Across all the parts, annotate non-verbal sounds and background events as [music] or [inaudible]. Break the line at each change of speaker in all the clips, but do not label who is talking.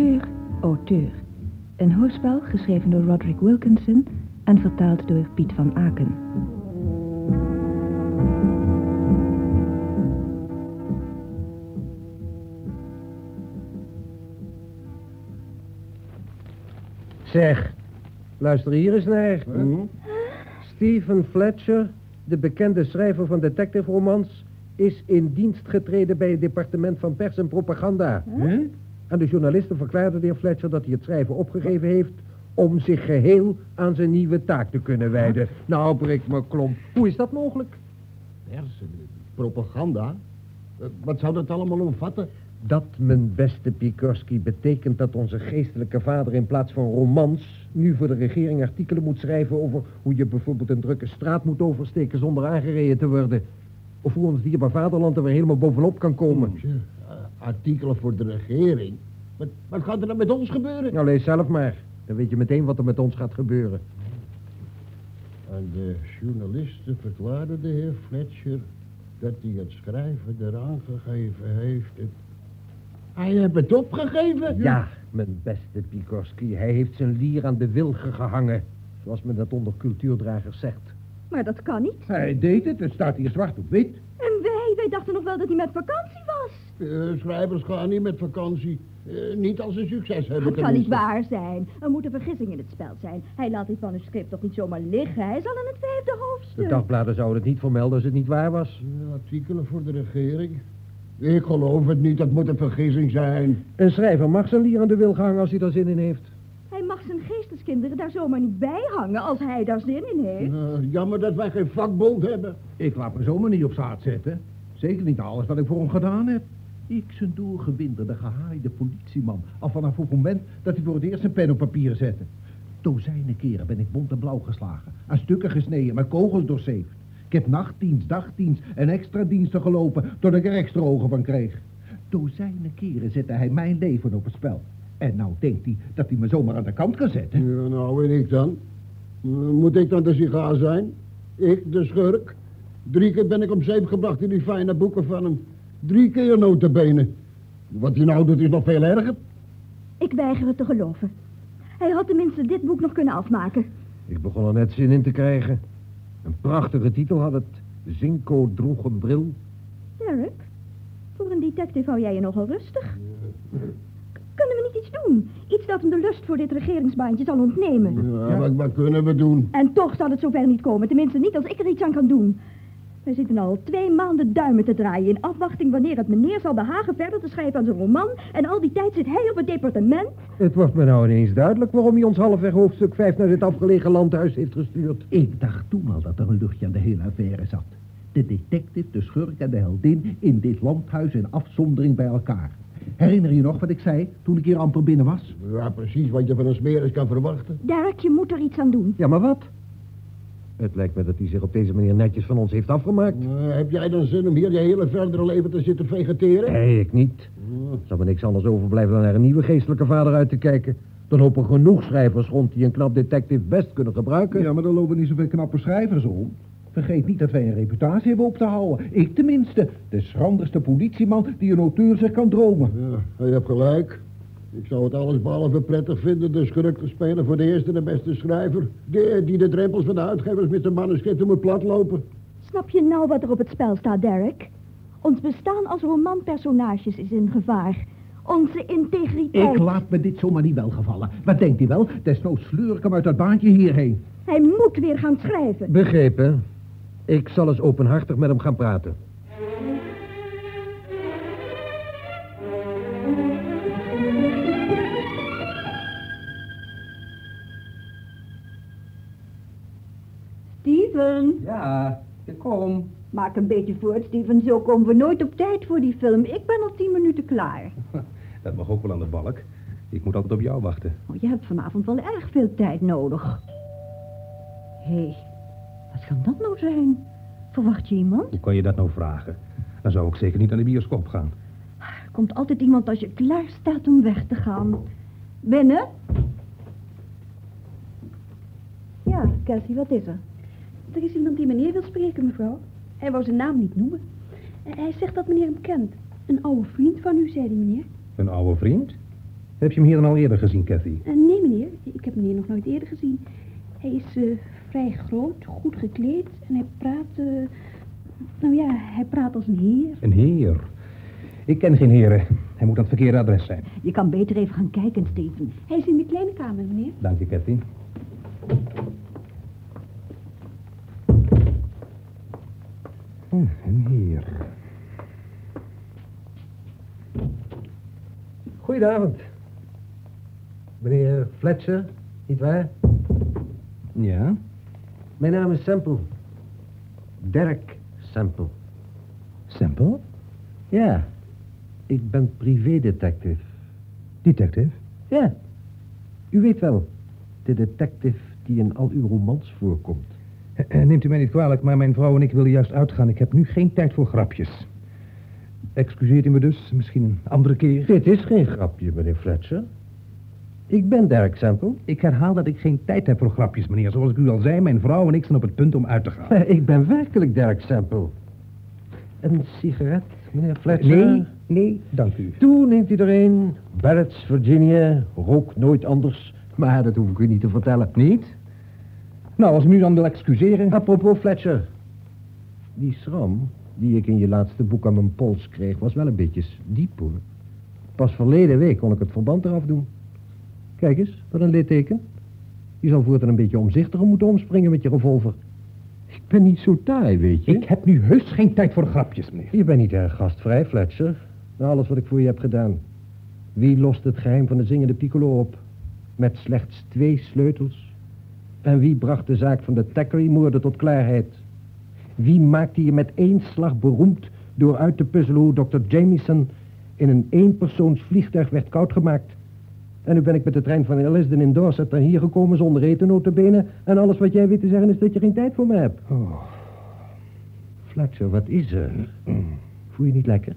Auteur, auteur. Een hoorspel geschreven door Roderick Wilkinson en vertaald door Piet van Aken.
Zeg, luister hier eens naar.
Hm?
Stephen Fletcher, de bekende schrijver van detective romans, is in dienst getreden bij het departement van pers en propaganda. En de journalisten verklaarden de heer Fletcher dat hij het schrijven opgegeven heeft om zich geheel aan zijn nieuwe taak te kunnen wijden. Nou, breek me klomp. Hoe is dat mogelijk?
Pers, propaganda. Eh, Wat zou dat allemaal omvatten?
Dat, mijn beste Pikorski, betekent dat onze geestelijke vader in plaats van romans... nu voor de regering artikelen moet schrijven over hoe je bijvoorbeeld een drukke straat moet oversteken zonder aangereden te worden. Of hoe ons dierbaar vaderland er weer helemaal bovenop kan komen.
Eh, artikelen voor de regering. Wat, wat gaat er dan met ons gebeuren?
Nou, lees zelf maar. Dan weet je meteen wat er met ons gaat gebeuren.
En de journalisten verklaarden de heer Fletcher dat hij het schrijven eraan gegeven heeft. Het- Hij heeft het opgegeven?
Ja, mijn beste Pikorski, hij heeft zijn lier aan de wilgen gehangen. Zoals men dat onder cultuurdragers zegt.
Maar dat kan niet.
Hij deed het, het staat hier zwart op wit.
En wij, wij dachten nog wel dat hij met vakantie was.
Schrijvers gaan niet met vakantie. Eh, niet als ze succes hebben.
Het kan niet waar zijn. Er moet een vergissing in het spel zijn. Hij laat dit manuscript toch niet zomaar liggen. Hij is al in het vijfde
De
hoofdstuk.
dagbladen zouden het niet vermelden als het niet waar was.
Eh, artikelen voor de regering. Ik geloof het niet, dat moet een vergissing zijn.
Een schrijver mag zijn lier aan de wilgen hangen als hij daar zin in heeft.
Hij mag zijn geesteskinderen daar zomaar niet bij hangen als hij daar zin in heeft.
Eh, jammer dat wij geen vakbond hebben.
Ik laat me zomaar niet op zaad zetten. Zeker niet alles wat ik voor hem gedaan heb. Ik zijn doorgewinterde, gehaaide politieman. Al vanaf het moment dat hij voor het eerst een pen op papier zette. Dozijnen keren ben ik bont en blauw geslagen. Aan stukken gesneden, met kogels doorzeefd. Ik heb nachtdienst, dagdienst en extra diensten gelopen... totdat ik er extra ogen van kreeg. Dozijnen keren zette hij mijn leven op het spel. En nou denkt hij dat hij me zomaar aan de kant kan zetten.
Ja, nou, en ik dan? Moet ik dan de sigaar zijn? Ik, de schurk? Drie keer ben ik op zeep gebracht in die fijne boeken van hem. Drie keer notabene. Wat hij nou doet is nog veel erger.
Ik weiger het te geloven. Hij had tenminste dit boek nog kunnen afmaken.
Ik begon er net zin in te krijgen. Een prachtige titel had het. Zinko droeg een bril.
Derek, voor een detective hou jij je nogal rustig. Kunnen we niet iets doen? Iets dat hem de lust voor dit regeringsbaantje zal ontnemen.
Ja, Wat, wat kunnen we doen?
En toch zal het zover niet komen. Tenminste niet als ik er iets aan kan doen. Wij zitten al twee maanden duimen te draaien... in afwachting wanneer het meneer zal behagen verder te schrijven aan zijn roman... en al die tijd zit hij op het departement.
Het wordt me nou ineens duidelijk waarom hij ons halfweg hoofdstuk 5 naar dit afgelegen landhuis heeft gestuurd.
Ik dacht toen al dat er een luchtje aan de hele affaire zat. De detective, de schurk en de heldin in dit landhuis in afzondering bij elkaar. Herinner je nog wat ik zei toen ik hier amper binnen was?
Ja, precies wat je van een smeris kan verwachten.
Derek, je moet er iets aan doen.
Ja, maar wat? Het lijkt me dat hij zich op deze manier netjes van ons heeft afgemaakt.
Eh, heb jij dan zin om hier je hele verdere leven te zitten vegeteren?
Nee, ik niet. Er zal me niks anders overblijven dan naar een nieuwe geestelijke vader uit te kijken. Dan lopen genoeg schrijvers rond die een knap detective best kunnen gebruiken.
Ja, maar er lopen niet zoveel knappe schrijvers om. Vergeet niet dat wij een reputatie hebben op te houden. Ik tenminste, de schranderste politieman die een auteur zich kan dromen.
Ja, je hebt gelijk. Ik zou het alles behalve prettig vinden de schurk te spelen voor de eerste en de beste schrijver. Die, die de drempels van de uitgevers met zijn manuscripten moet platlopen.
Snap je nou wat er op het spel staat, Derek? Ons bestaan als romanpersonages is in gevaar. Onze integriteit.
Ik laat me dit zomaar niet welgevallen. Wat denkt hij wel? Desnoods sleur ik hem uit dat baantje hierheen.
Hij moet weer gaan schrijven.
Begrepen. Ik zal eens openhartig met hem gaan praten.
Ja, ik kom.
maak een beetje voort, Steven. Zo komen we nooit op tijd voor die film. Ik ben al tien minuten klaar. [laughs]
Dat mag ook wel aan de balk. Ik moet altijd op jou wachten.
Oh, je hebt vanavond wel erg veel tijd nodig. Hé, hey, wat kan dat nou zijn? Verwacht je iemand?
Hoe kan je dat nou vragen? Dan zou ik zeker niet naar de bioscoop gaan.
Er komt altijd iemand als je klaar staat om weg te gaan. Binnen?
Ja, Kelsey, wat is er? Er is iemand die meneer wil spreken, mevrouw. Hij wou zijn naam niet noemen. En hij zegt dat meneer hem kent. Een oude vriend van u, zei die meneer.
Een oude vriend? Heb je hem hier dan al eerder gezien, Cathy?
Eh, nee, meneer. Ik heb meneer nog nooit eerder gezien. Hij is eh, vrij groot, goed gekleed en hij praat... eh, nou ja, hij praat als een heer.
Een heer. Ik ken geen heren. Hij moet aan het verkeerde adres zijn.
Je kan beter even gaan kijken, Steven.
Hij is in de kleine kamer, meneer.
Dank je, Cathy. Hm, een heer.
Goedenavond. Meneer Fletcher, nietwaar?
Ja?
Mijn naam is Semple. Dirk Semple.
Semple?
Ja, ik ben privédetective.
Detective?
Ja, u weet wel, de detective die in al uw romans voorkomt.
Eh, eh, Neemt u mij niet kwalijk, maar mijn vrouw en ik willen juist uitgaan. Ik heb nu geen tijd voor grapjes. Excuseert u me dus, misschien een andere keer.
Dit is geen grapje, meneer Fletcher. Ik ben Dirk Semple.
Ik herhaal dat ik geen tijd heb voor grapjes, meneer. Zoals ik u al zei, mijn vrouw en ik zijn op het punt om uit te gaan.
Ik ben werkelijk Dirk Semple. Een sigaret, meneer Fletcher?
Nee, nee, dank u.
Toen neemt u er een. Barrett's, Virginia. Rook nooit anders. Maar dat hoef ik u niet te vertellen.
Niet? Nou, als u nu dan wil excuseren...
Apropos Fletcher. Die schram die ik in je laatste boek aan mijn pols kreeg... was wel een beetje diep, hoor. Pas verleden week kon ik het verband eraf doen. Kijk eens, wat een litteken. Je zal voortaan een beetje omzichtiger moeten omspringen met je revolver. Ik ben niet zo taai, weet je.
Ik heb nu heus geen tijd voor grapjes, meneer.
Je bent niet erg gastvrij, Fletcher. Na alles wat ik voor je heb gedaan. Wie lost het geheim van de zingende piccolo op? Met slechts twee sleutels. En wie bracht de zaak van de Thackeray-moorden tot klaarheid? Wie maakte je met één slag beroemd door uit te puzzelen hoe Dr. Jamieson in een eenpersoons vliegtuig werd koud gemaakt? En nu ben ik met de trein van Ellisden in Dorset naar hier gekomen zonder eten notabene. En alles wat jij weet te zeggen is dat je geen tijd voor me hebt.
Oh,
Fletcher, wat is er? Voel je niet lekker?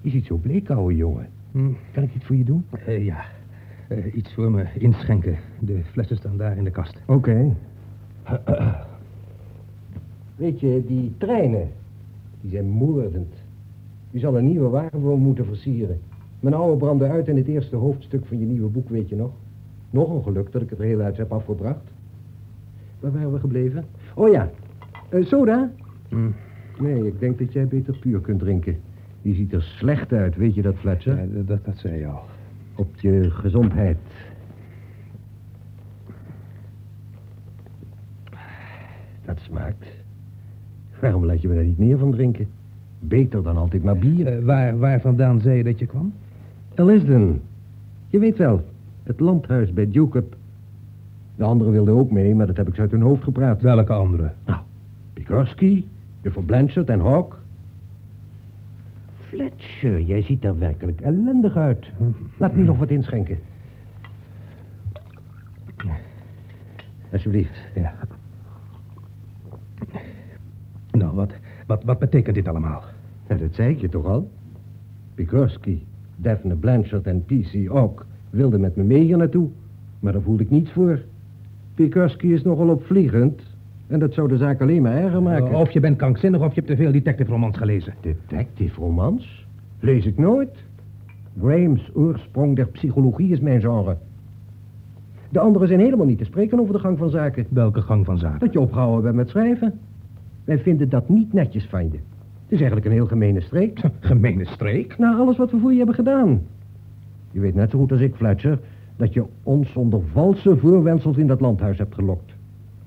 Je ziet zo bleek, ouwe jongen.
hm,
Kan ik iets voor je doen?
eh, ja. Eh, iets voor me inschenken. De flessen staan daar in de kast.
Oké. [clears throat] Weet je, die treinen, die zijn moordend. Je zal een nieuwe wagen voor me moeten versieren. Mijn oude brandde uit in het eerste hoofdstuk van je nieuwe boek, weet je nog? Nog een geluk dat ik het er heel uit heb afgebracht. Waar waren we gebleven? Oh ja, Eh, soda?
Hm.
Nee, ik denk dat jij beter puur kunt drinken. Die ziet er slecht uit, weet je dat, Fletcher?
Ja, dat- dat, dat zei je al.
Op je gezondheid. Dat smaakt. Waarom laat je me daar niet meer van drinken? Beter dan altijd maar bier.
Eh, waar, waar vandaan zei je dat je kwam?
Ellisden. Je weet wel, het landhuis bij Duke De anderen wilden ook mee, maar dat heb ik ze uit hun hoofd gepraat.
Welke andere?
Nou, Pikarski, juffrouw Blanchard en Hawk. Fletcher, jij ziet er werkelijk ellendig uit. Laat me nog wat inschenken. Alsjeblieft.
Ja. Nou, wat, wat, wat betekent dit allemaal?
Ja, dat zei ik je toch al? Pikarski, Daphne Blanchard en P.C. Hawk wilden met me mee hier naartoe. Maar daar voelde ik niets voor. Pikarski is nogal opvliegend. En dat zou de zaak alleen maar erger maken.
Of je bent krankzinnig of je hebt te veel detective romans gelezen.
Detective romans? Lees ik nooit. Graham's oorsprong der psychologie is mijn genre. De anderen zijn helemaal niet te spreken over de gang van zaken.
Welke gang van zaken?
Dat je opgehouden bent met schrijven. Wij vinden dat niet netjes van je. Het is eigenlijk een heel gemene streek. [laughs]
Gemene streek.
Na alles wat we voor je hebben gedaan. Je weet net zo goed als ik, Fletcher, dat je ons onder valse voorwendsels in dat landhuis hebt gelokt.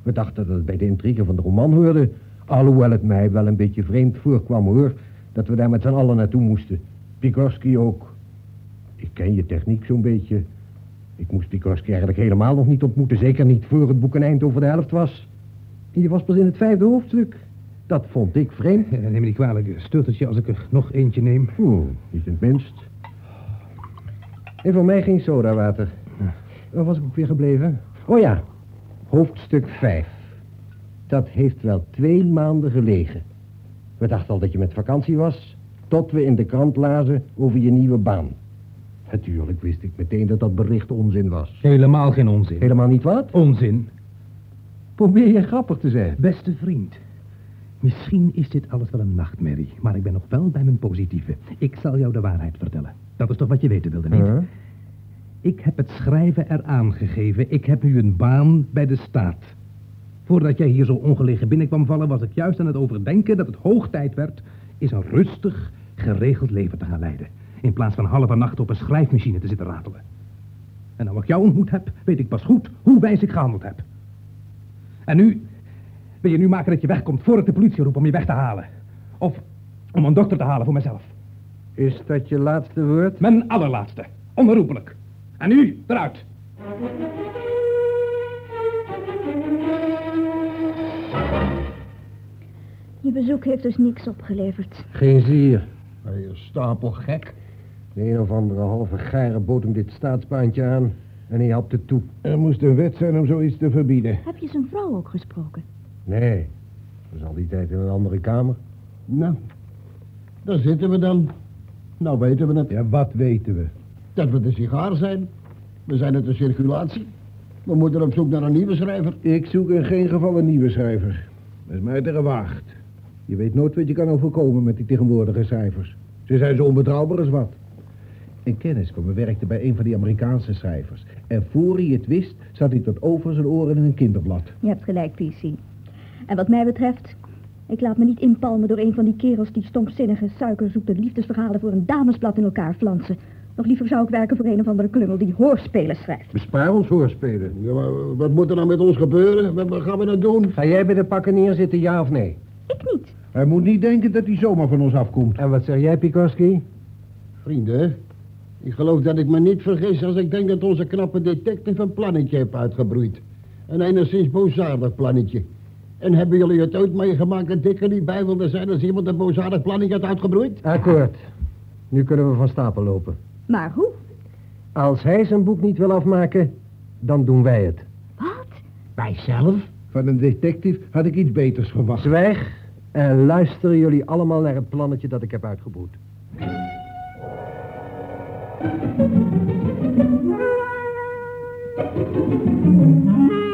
We dachten dat het bij de intrigue van de roman hoorde. Alhoewel het mij wel een beetje vreemd voorkwam, hoor. Dat we daar met z'n allen naartoe moesten. Pikorski ook. Ik ken je techniek zo'n beetje. Ik moest Pikorski eigenlijk helemaal nog niet ontmoeten. Zeker niet voor het boek een eind over de helft was. En je was pas in het vijfde hoofdstuk. Dat vond ik vreemd. [laughs]
Neem me niet kwalijk. Stuurt het je als ik er nog eentje neem?
Oeh, niet in het minst. En voor mij geen sodawater. Waar was ik ook weer gebleven? Oh ja, hoofdstuk 5. Dat heeft wel twee maanden gelegen. We dachten al dat je met vakantie was, tot we in de krant lazen over je nieuwe baan. Natuurlijk wist ik meteen dat dat bericht onzin was.
Helemaal geen onzin.
Helemaal niet wat?
Onzin.
Probeer je grappig te zijn.
Beste vriend. Misschien is dit alles wel een nachtmerrie, maar ik ben nog wel bij mijn positieve. Ik zal jou de waarheid vertellen. Dat is toch wat je weten wilde, niet?
Huh?
Ik heb het schrijven eraan gegeven. Ik heb nu een baan bij de staat. Voordat jij hier zo ongelegen binnenkwam vallen, was ik juist aan het overdenken dat het hoog tijd werd is een rustig, geregeld leven te gaan leiden. In plaats van halve nacht op een schrijfmachine te zitten ratelen. En nou ik jou ontmoet heb, weet ik pas goed hoe wijs ik gehandeld heb. En nu wil je nu maken dat je wegkomt voor ik de politie roep om je weg te halen. Of om een dokter te halen voor mezelf.
Is dat je laatste woord?
Mijn allerlaatste. Onherroepelijk. En nu, eruit.
Je bezoek heeft dus niks opgeleverd.
Geen zier.
Hij is stapel gek.
De een of andere halve geire bood hem dit staatsbaantje aan. En hij hapte toe.
Er moest een wet zijn om zoiets te verbieden.
Heb je zijn vrouw ook gesproken?
Nee, dat is al die tijd in een andere kamer.
Nou, daar zitten we dan. Nou weten we het.
Ja, wat weten we?
Dat we de sigaar zijn. We zijn uit de circulatie. We moeten op zoek naar een nieuwe schrijver.
Ik zoek in geen geval een nieuwe schrijver. Dat is mij te gewaagd. Je weet nooit wat je kan overkomen met die tegenwoordige cijfers. Ze zijn zo onbetrouwbaar als wat. Een kennis van me werkte bij een van die Amerikaanse schrijvers. En voor hij het wist, zat hij tot over zijn oren in een kinderblad.
Je hebt gelijk, PC. En wat mij betreft, ik laat me niet inpalmen door een van die kerels die stomzinnige suikerzoete liefdesverhalen voor een damesblad in elkaar flansen. Nog liever zou ik werken voor een of andere klungel die hoorspelen schrijft.
Bespaar ons hoorspelen.
Ja, maar wat moet er nou met ons gebeuren? Wat, wat gaan we nou doen?
Ga jij bij de pakken neerzitten, ja of nee?
Ik niet.
Hij moet niet denken dat hij zomaar van ons afkomt.
En wat zeg jij, Pikorski?
Vrienden, ik geloof dat ik me niet vergis als ik denk dat onze knappe detective een plannetje heeft uitgebroeid. Een enigszins boosaardig plannetje. En hebben jullie het ooit meegemaakt dat Dick er niet bij wilde zijn als iemand een boosaardig plannetje had uitgebroeid?
Akkoord. Nu kunnen we van stapel lopen.
Maar hoe?
Als hij zijn boek niet wil afmaken, dan doen wij het.
Wat?
Wij zelf?
Van een detective had ik iets beters verwacht.
Zwijg en luisteren jullie allemaal naar het plannetje dat ik heb uitgebroed.
Nog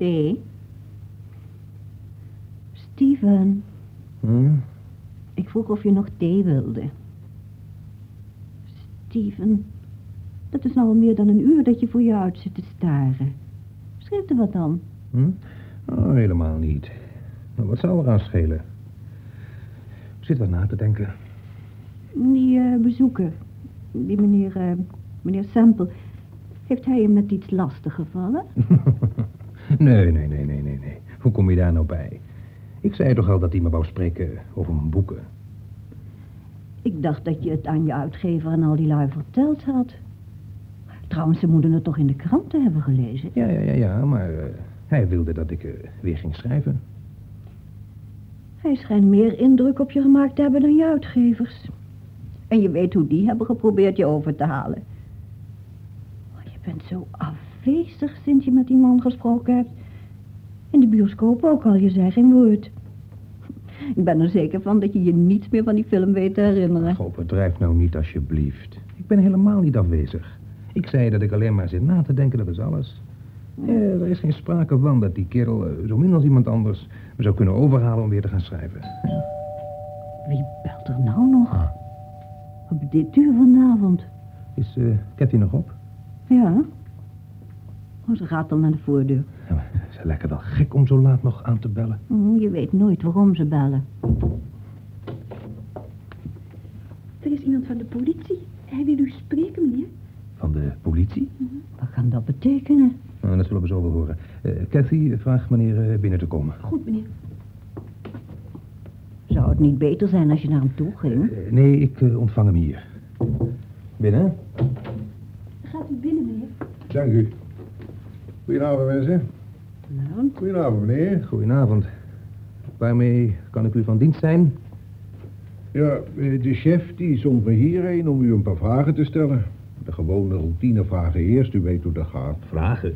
thee? Steven,
Hm?
ik vroeg of je nog thee wilde. Steven, dat is nou al meer dan een uur dat je voor je uit zit te staren. Scheelt er wat dan?
Hm? Oh, helemaal niet. Maar wat zou er aan schelen? Ik zit wat na te denken.
Die eh, bezoeker, die meneer, eh, meneer Sample, heeft hij hem met iets lastig gevallen? [laughs]
nee, nee, nee, nee, nee, nee. Hoe kom je daar nou bij? Ik zei toch al dat hij me wou spreken over mijn boeken.
Ik dacht dat je het aan je uitgever en al die lui verteld had. Trouwens, ze moeten het toch in de kranten hebben gelezen?
Ja, ja, ja, ja, maar eh, hij wilde dat ik eh, weer ging schrijven.
Hij schijnt meer indruk op je gemaakt te hebben dan je uitgevers. En je weet hoe die hebben geprobeerd je over te halen. Oh, je bent zo afwezig sinds je met die man gesproken hebt. In de bioscoop ook al, je zei geen woord. Ik ben er zeker van dat je je niets meer van die film weet te herinneren.
Ach, overdrijf nou niet alsjeblieft. Ik ben helemaal niet afwezig. Ik zei dat ik alleen maar zit na te denken, dat is alles. Eh, er is geen sprake van dat die kerel, eh, zo min als iemand anders, me zou kunnen overhalen om weer te gaan schrijven.
Wie belt er nou nog? Op dit uur vanavond.
Is uh, Cathy nog op?
Ja. Oh, ze gaat dan naar de voordeur.
Ja, maar ze lijken wel gek om zo laat nog aan te bellen.
Oh, je weet nooit waarom ze bellen.
Er is iemand van de politie. Hij wil u spreken, meneer.
Van de politie?
Wat kan dat betekenen?
Nou, dat zullen we zo wel horen. Eh Cathy, vraag meneer eh, binnen te komen.
Goed, meneer.
Zou het niet beter zijn als je naar hem toe ging?
Eh, nee, ik ontvang hem hier. Binnen?
Gaat u binnen, meneer.
Dank u. Goedenavond, mensen.
Nou,
Goedenavond, meneer.
Goedenavond. Waarmee kan ik u van dienst zijn?
Ja, eh, de chef die zond me hierheen om u een paar vragen te stellen. De gewone routinevragen eerst, u weet hoe dat gaat.
Vragen?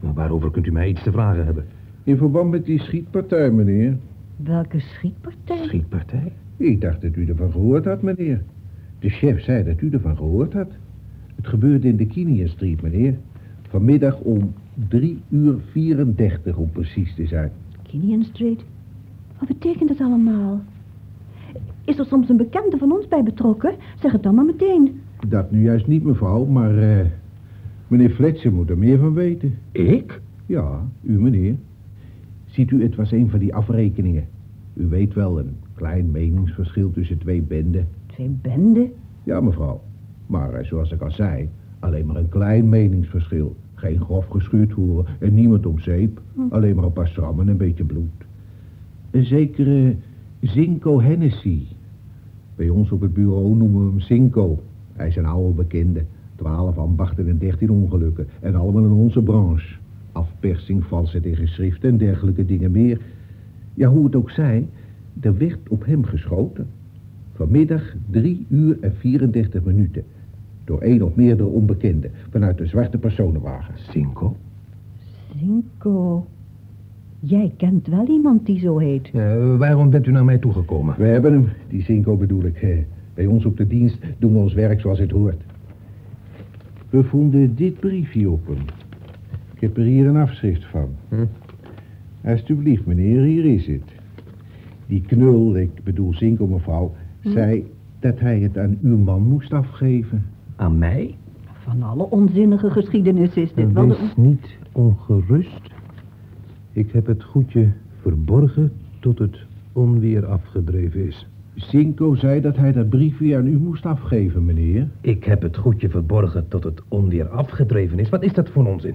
Maar waarover kunt u mij iets te vragen hebben?
In verband met die schietpartij, meneer.
welke schietpartij?
Schietpartij?
Ik dacht dat u ervan gehoord had, meneer. De chef zei dat u ervan gehoord had. Het gebeurde in de Kinian Street, meneer. Vanmiddag om 3 uur 34, om precies te zijn.
Arcinian Street. Wat betekent het allemaal? Is er soms een bekende van ons bij betrokken? Zeg het dan maar meteen.
Dat nu juist niet, mevrouw, maar eh, meneer Fletcher moet er meer van weten.
Ik?
Ja, u meneer. Ziet u, het was een van die afrekeningen. U weet wel, een klein meningsverschil tussen twee benden.
Twee benden?
Ja, mevrouw. Maar eh, zoals ik al zei, alleen maar een klein meningsverschil. Geen grof geschuurd horen en niemand om zeep. Alleen maar een paar strammen en een beetje bloed. Een zekere Zinko Hennessy. Bij ons op het bureau noemen we hem Zinko. Hij is een oude bekende. Twaalf ambachten en dertien ongelukken. En allemaal in onze branche. Afpersing, valsheid in geschriften en dergelijke dingen meer. Ja, hoe het ook zij, er werd op hem geschoten. Vanmiddag 3 uur en 34 minuten. Door één of meerdere onbekenden. Vanuit een zwarte personenwagen.
Cinco?
Cinco. Jij kent wel iemand die zo heet.
Eh, waarom bent u naar mij toegekomen?
We hebben hem, die Zinko bedoel ik. eh. Bij ons op de dienst doen we ons werk zoals het hoort. We vonden dit briefje op hem. Ik heb er hier een afschrift van.
Hm.
Alsjeblieft, meneer, hier is het. Die knul, ik bedoel Zinko mevrouw, zei dat hij het aan uw man moest afgeven.
Aan mij?
Van alle onzinnige geschiedenis is dit wel... de-
Wees niet ongerust. Ik heb het goedje verborgen tot het onweer afgedreven is.
Zinko zei dat hij dat briefje aan u moest afgeven, meneer.
Ik heb het goedje verborgen tot het onweer afgedreven is. Wat is dat voor onzin?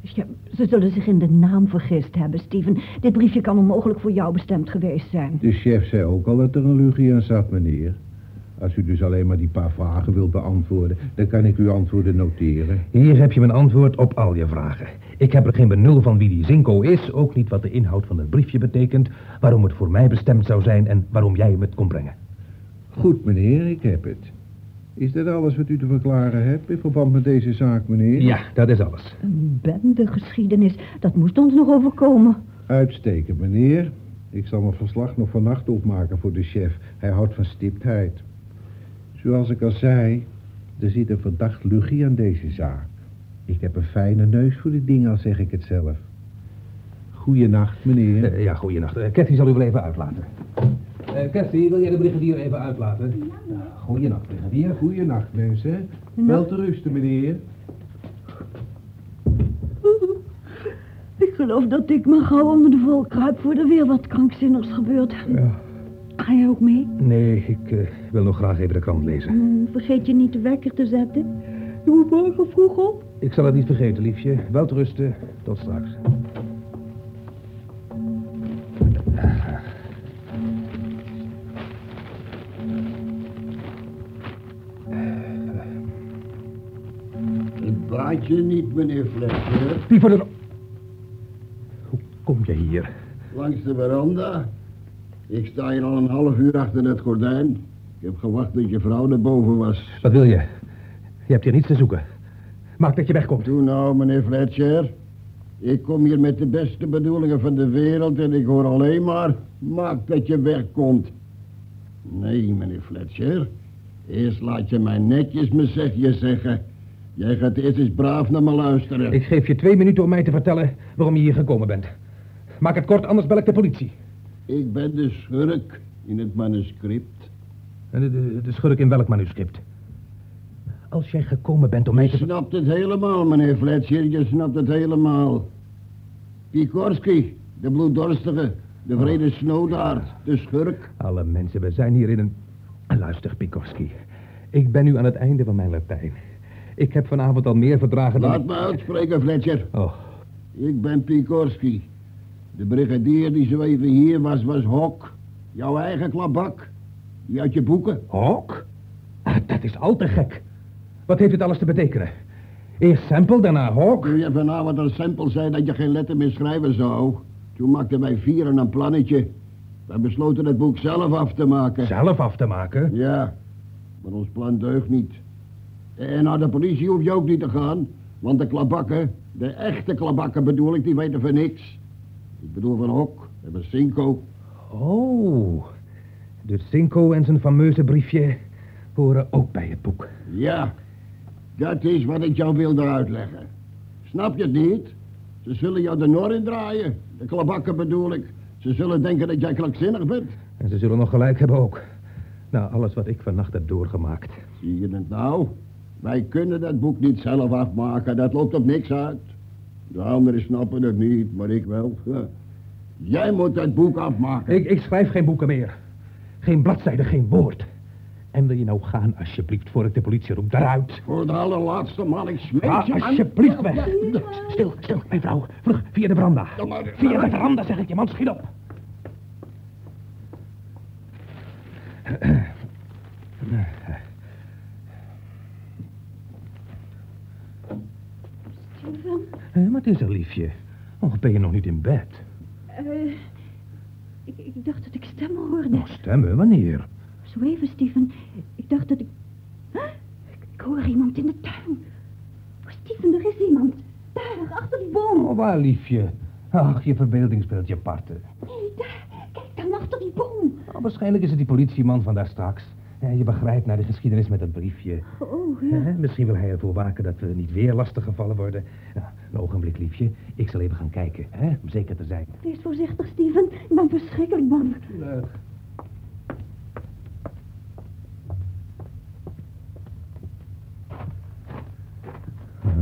Ja, ze zullen zich in de naam vergist hebben, Steven. Dit briefje kan onmogelijk voor jou bestemd geweest zijn.
De chef zei ook al dat er een luchtje aan zat, meneer. Als u dus alleen maar die paar vragen wilt beantwoorden, dan kan ik uw antwoorden noteren.
Hier heb je mijn antwoord op al je vragen. Ik heb er geen benul van wie die Zinko is, ook niet wat de inhoud van het briefje betekent, waarom het voor mij bestemd zou zijn en waarom jij hem het kon brengen.
Goed, meneer, ik heb het. Is dat alles wat u te verklaren hebt in verband met deze zaak, meneer?
Ja, dat is alles.
Een bende geschiedenis, dat moest ons nog overkomen.
Uitstekend, meneer. Ik zal mijn verslag nog vannacht opmaken voor de chef. Hij houdt van stiptheid. Zoals ik al zei, er zit een verdacht luchtje aan deze zaak. Ik heb een fijne neus voor die dingen, al zeg ik het zelf. Goeienacht, meneer.
Eh, ja, goeienacht. Uh, Cathy zal u wel even uitlaten. Uh, Cathy, wil jij de brigadier even uitlaten? Ja, goeienacht, brigadier.
Goeienacht, mensen. Wel te rusten, meneer. [laughs]
Ik geloof dat ik maar gauw onder de volk kruip voor er weer wat krankzinnigs gebeurt.
Ja.
Ga je ook mee?
Nee, ik eh, wil nog graag even de krant lezen.
Hmm, Vergeet je niet de wekker te zetten. Je moet morgen vroeg op.
Ik zal het niet vergeten, liefje. Wel te rusten. Tot straks.
Ik baat je niet, meneer Fletcher.
Die voor de... Hoe kom je hier?
Langs de veranda. Ik sta hier al een half uur achter het gordijn. Ik heb gewacht dat je vrouw er boven was.
Wat wil je? Je hebt hier niets te zoeken. Maak dat je wegkomt.
Doe nou, meneer Fletcher. Ik kom hier met de beste bedoelingen van de wereld en ik hoor alleen maar... Maak dat je wegkomt. Nee, meneer Fletcher. Eerst laat je mij netjes mijn zegje zeggen. Jij gaat eerst eens braaf naar me luisteren.
Ik geef je twee minuten om mij te vertellen waarom je hier gekomen bent. Maak het kort, anders bel ik de politie.
Ik ben de schurk in het manuscript.
En schurk in welk manuscript? Als jij gekomen bent om mij
Je
te...
snapt het helemaal, meneer Fletcher. Je snapt het helemaal. Pikorski, de bloeddorstige, de vrede snoodaard, de schurk.
Alle mensen, we zijn hier in een... Luister, Pikorski. Ik ben nu aan het einde van mijn Latijn. Ik heb vanavond al meer verdragen dan...
Laat me uitspreken, Fletcher.
Oh,
Ik ben Pikorski. De brigadier die zo even hier was, was Hok. Jouw eigen klabak. Die uit je boeken.
Hok? Ah, Dat is al te gek. Wat heeft dit alles te betekenen? Eerst Sample, daarna Hawk.
Toen je vanavond al simpel zei dat je geen letter meer schrijven zou... toen maakten wij vieren een plannetje. Wij besloten het boek zelf af te maken.
Zelf af te maken.
Ja, maar ons plan deugt niet. En naar de politie hoef je ook niet te gaan. Want de klabakken, de echte klabakken bedoel ik, die weten van niks. Ik bedoel van Hok en van Cinco.
Oh, dus Cinco en zijn fameuze briefje horen ook bij het boek.
Ja, dat is wat ik jou wilde uitleggen. Snap je het niet? Ze zullen jou de nor indraaien. De klabakken bedoel ik. Ze zullen denken dat jij krankzinnig bent.
En ze zullen nog gelijk hebben ook. Na alles wat ik vannacht heb doorgemaakt.
Zie je het nou? Wij kunnen dat boek niet zelf afmaken. Dat loopt op niks uit. De anderen snappen het niet, maar ik wel. Jij moet dat boek afmaken.
Ik, ik schrijf geen boeken meer. Geen bladzijde, geen woord. En wil je nou gaan, alsjeblieft, voor ik de politie roep, daaruit.
Voor de allerlaatste man, ik zweet
Ga
je,
alsjeblieft weg. Stil, stil, mijn vrouw. Vlug, via de veranda. Via de veranda, zeg ik je, man, schiet op.
Steven,
Hé, wat is er, liefje? Oh, ben je nog niet in bed?
eh, ik, ik dacht dat ik stemmen hoorde.
Oh, stemmen, wanneer?
Zo even, Steven. Ik dacht dat ik... Huh? Ik, hoor iemand in de tuin. Oh, Steven, er is iemand. Daar, achter die boom.
Oh, waar, liefje? Ach, je verbeelding speelt je parten.
Nee, daar. Kijk dan, achter die boom.
Oh, waarschijnlijk is het die politieman van daar straks. Ja, je begrijpt naar de geschiedenis met dat briefje.
Oh, ja.
Hè, Misschien wil hij ervoor waken dat we niet weer lastig gevallen worden. Ja, een ogenblik, liefje. Ik zal even gaan kijken, hè, om zeker te zijn.
Wees voorzichtig, Steven. Ik ben verschrikkelijk bang.
Ah,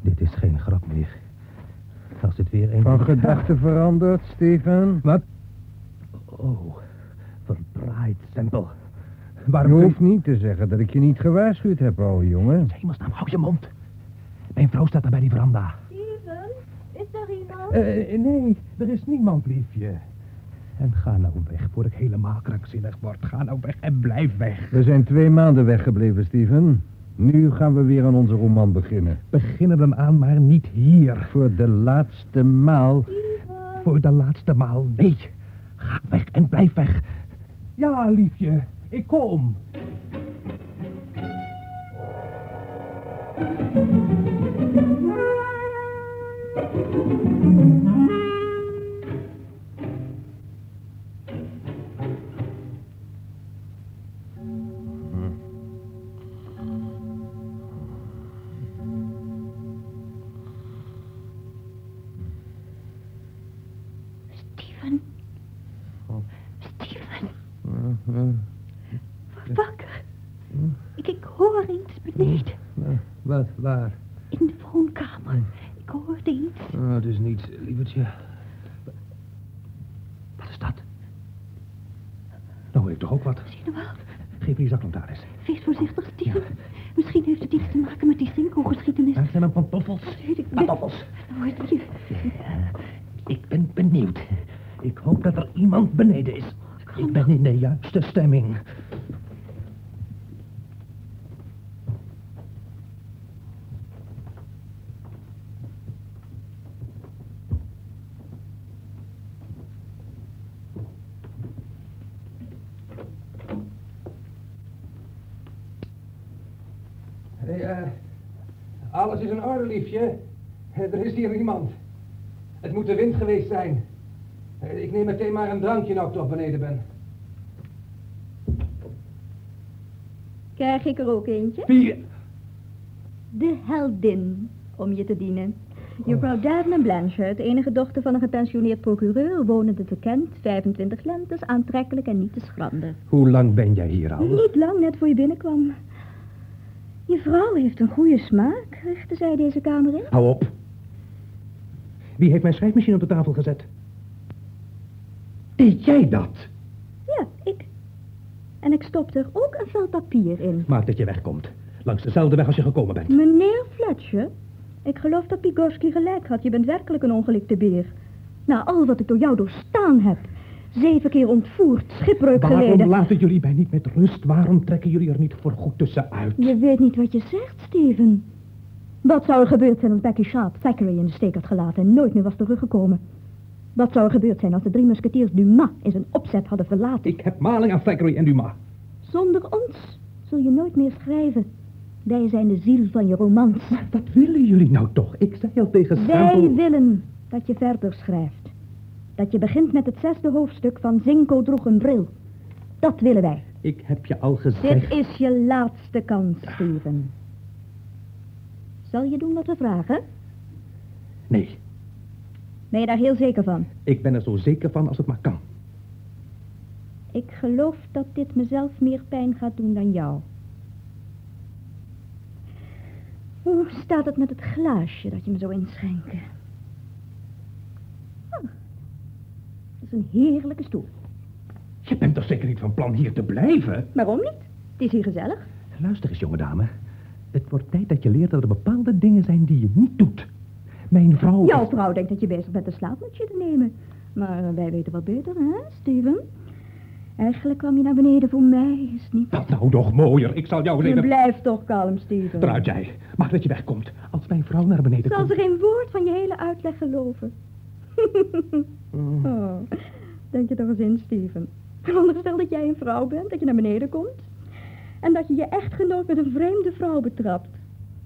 dit is geen grap meer. Als het weer een...
Van gedachten veranderd, Steven?
Wat? Oh, verdraaid stempel. [laughs]
Je hoeft niet te zeggen dat ik je niet gewaarschuwd heb, ouwe jongen.
Hemelsnaam, hou je mond. Mijn vrouw staat daar bij die veranda.
Steven, is er iemand?
Eh, nee, er is niemand, liefje. En ga nou weg, voor ik helemaal krankzinnig word. Ga nou weg en blijf weg.
We zijn twee maanden weggebleven, Steven. Nu gaan we weer aan onze roman beginnen.
Begin er dan aan, maar niet hier.
Voor de laatste maal.
Voor de laatste maal, nee. Ga weg en blijf weg. Ja, liefje, ik kom. Waar?
In de woonkamer. Ik hoorde iets.
Oh, het is niets, lievertje. Wat is dat? Nou ik toch ook wat.
Zie je wel?
Geef me die zaklamp daar eens.
Wees voorzichtig, Steven. Misschien heeft het iets te maken met die Zinko-geschiedenis.
Daar zijn mijn pantoffels.
Dat weet ik niet.
Pantoffels. Ik ben benieuwd. Ik hoop dat er iemand beneden is. Ik ben in de juiste stemming. Hey, eh, alles is in orde, liefje. Er is hier niemand. Het moet de wind geweest zijn. Eh, Ik neem meteen maar een drankje nou ik toch beneden ben.
Krijg ik er ook eentje?
Vier.
De heldin, om je te dienen. Juffrouw Davenant Blanchard, enige dochter van een gepensioneerd procureur, wonende te Kent, 25 lentes, aantrekkelijk en niet te schrander.
Hoe lang ben jij hier al?
Niet lang net voor je binnenkwam. Je vrouw heeft een goede smaak, richtte zij deze kamer in.
Hou op. Wie heeft mijn schrijfmachine op de tafel gezet? Deed jij dat?
Ja, ik. En ik stopte er ook een vel papier in.
Maak dat je wegkomt. Langs dezelfde weg als je gekomen bent.
Meneer Fletcher, ik geloof dat Pigorski gelijk had. Je bent werkelijk een ongelikte beer. Na al wat ik door jou doorstaan heb. Zeven keer ontvoerd, schipbreuk
Waarom
geleden.
laten jullie mij niet met rust? Waarom trekken jullie er niet voor goed tussenuit?
Je weet niet wat je zegt, Steven. Wat zou er gebeurd zijn als Becky Sharp Thackeray in de steek had gelaten en nooit meer was teruggekomen? Wat zou er gebeurd zijn als de drie musketiers Dumas in zijn opzet hadden verlaten?
Ik heb maling aan Thackeray en Dumas.
Zonder ons zul je nooit meer schrijven. Wij zijn de ziel van je romans.
Wat willen jullie nou toch? Ik zei al tegen
Wij
Stempel...
willen dat je verder schrijft. Dat je begint met het zesde hoofdstuk van Zinko droeg een bril. Dat willen wij.
Ik heb je al gezegd...
Dit is je laatste kans, Steven. Zal je doen wat we vragen?
Nee,
Ben je daar heel zeker van?
Ik ben er zo zeker van als het maar kan.
Ik geloof dat dit mezelf meer pijn gaat doen dan jou. Hoe staat het met het glaasje dat je me zou inschenken? Ah, dat is een heerlijke stoel.
Je bent toch zeker niet van plan hier te blijven?
Waarom niet? Het is hier gezellig.
Luister eens, jonge dame. Het wordt tijd dat je leert dat er bepaalde dingen zijn die je niet doet. Mijn vrouw...
Jouw vrouw denkt dat je bezig bent een slaapmutsje te nemen. Maar wij weten wat beter, hè, Steven? Eigenlijk kwam je naar beneden voor mij, is niet?
Wat nou toch mooier. Ik zal jou
Je
alleen...
blijft toch kalm, Steven.
Eruit jij. Mag dat je wegkomt. Als mijn vrouw naar beneden
Zal
komt...
ze geen woord van je hele uitleg geloven? [laughs] oh, denk je toch eens in, Steven. Veronderstel dat jij een vrouw bent, dat je naar beneden komt. En dat je je echtgenoot met een vreemde vrouw betrapt.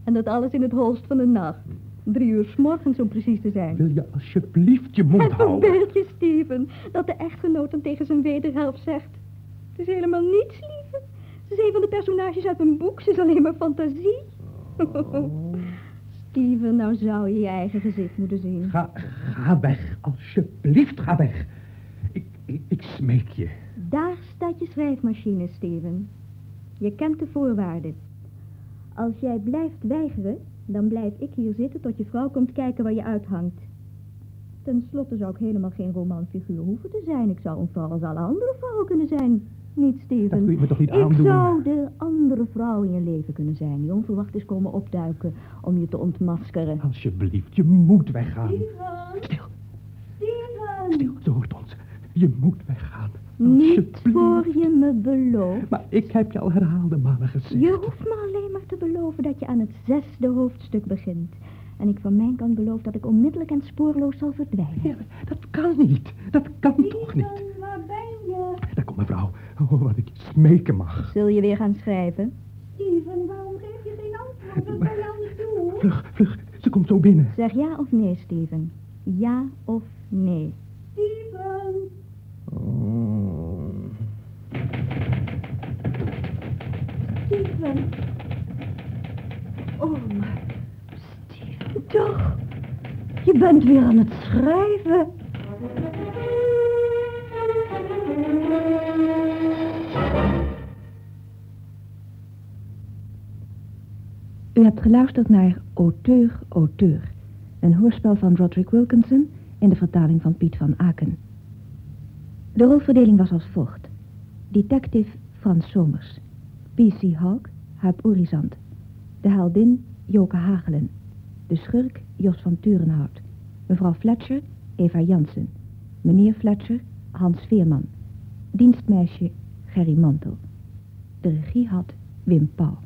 En dat alles in het holst van de nacht. Drie uur 's morgens om precies te zijn.
Wil je alsjeblieft je mond
En
houden?
verbeeld je, Steven, dat de echtgenoot dan tegen zijn wederhelft zegt... Het is helemaal niets, lieve. Ze is een van de personages uit een boek. Ze is alleen maar fantasie. [laughs] Steven, nou zou je je eigen gezicht moeten zien.
Ga, ga weg. Alsjeblieft, ga weg. Ik, ik, ik smeek je.
Daar staat je schrijfmachine, Steven. Je kent de voorwaarden. Als jij blijft weigeren, dan blijf ik hier zitten tot je vrouw komt kijken waar je uithangt. Ten slotte zou ik helemaal geen romanfiguur hoeven te zijn. Ik zou een vrouw als alle andere vrouwen kunnen zijn. Niet, Steven.
Dat kun je me toch niet
ik
aandoen?
zou de andere vrouw in je leven kunnen zijn. Die onverwacht is komen opduiken om je te ontmaskeren.
Alsjeblieft, je moet weggaan.
Steven!
Stil,
Steven!
stil, ze hoort ons. Je moet weggaan.
Niet voor je me belooft.
Maar ik heb je al herhaalde malen gezegd.
Je hoeft me alleen maar te beloven dat je aan het zesde hoofdstuk begint. En ik van mijn kant beloof dat ik onmiddellijk en spoorloos zal verdwijnen.
Ja, dat kan niet. Dat kan toch niet. Mevrouw. Oh, wat ik je smeken mag.
Zul je weer gaan schrijven?
Steven, waarom geef je geen antwoord? Wat ben je aan het doen?
Vlug, vlug. Ze komt zo binnen.
Zeg ja of nee, Steven. Ja of nee.
Steven!
Oh.
Steven. Oh, maar Steven, toch. Je bent weer aan het schrijven.
U hebt geluisterd naar Auteur, Auteur. Een hoorspel van Roderick Wilkinson in de vertaling van Piet van Aken. De rolverdeling was als volgt. Detective Frans Somers. P.C. Hawk, Huip Orizant. De heldin Joke Hagelen. De schurk Jos van Turenhout. Mevrouw Fletcher Eva Jansen. Meneer Fletcher Hans Veerman. Dienstmeisje Gerry Mantel. De regie had Wim Pauw.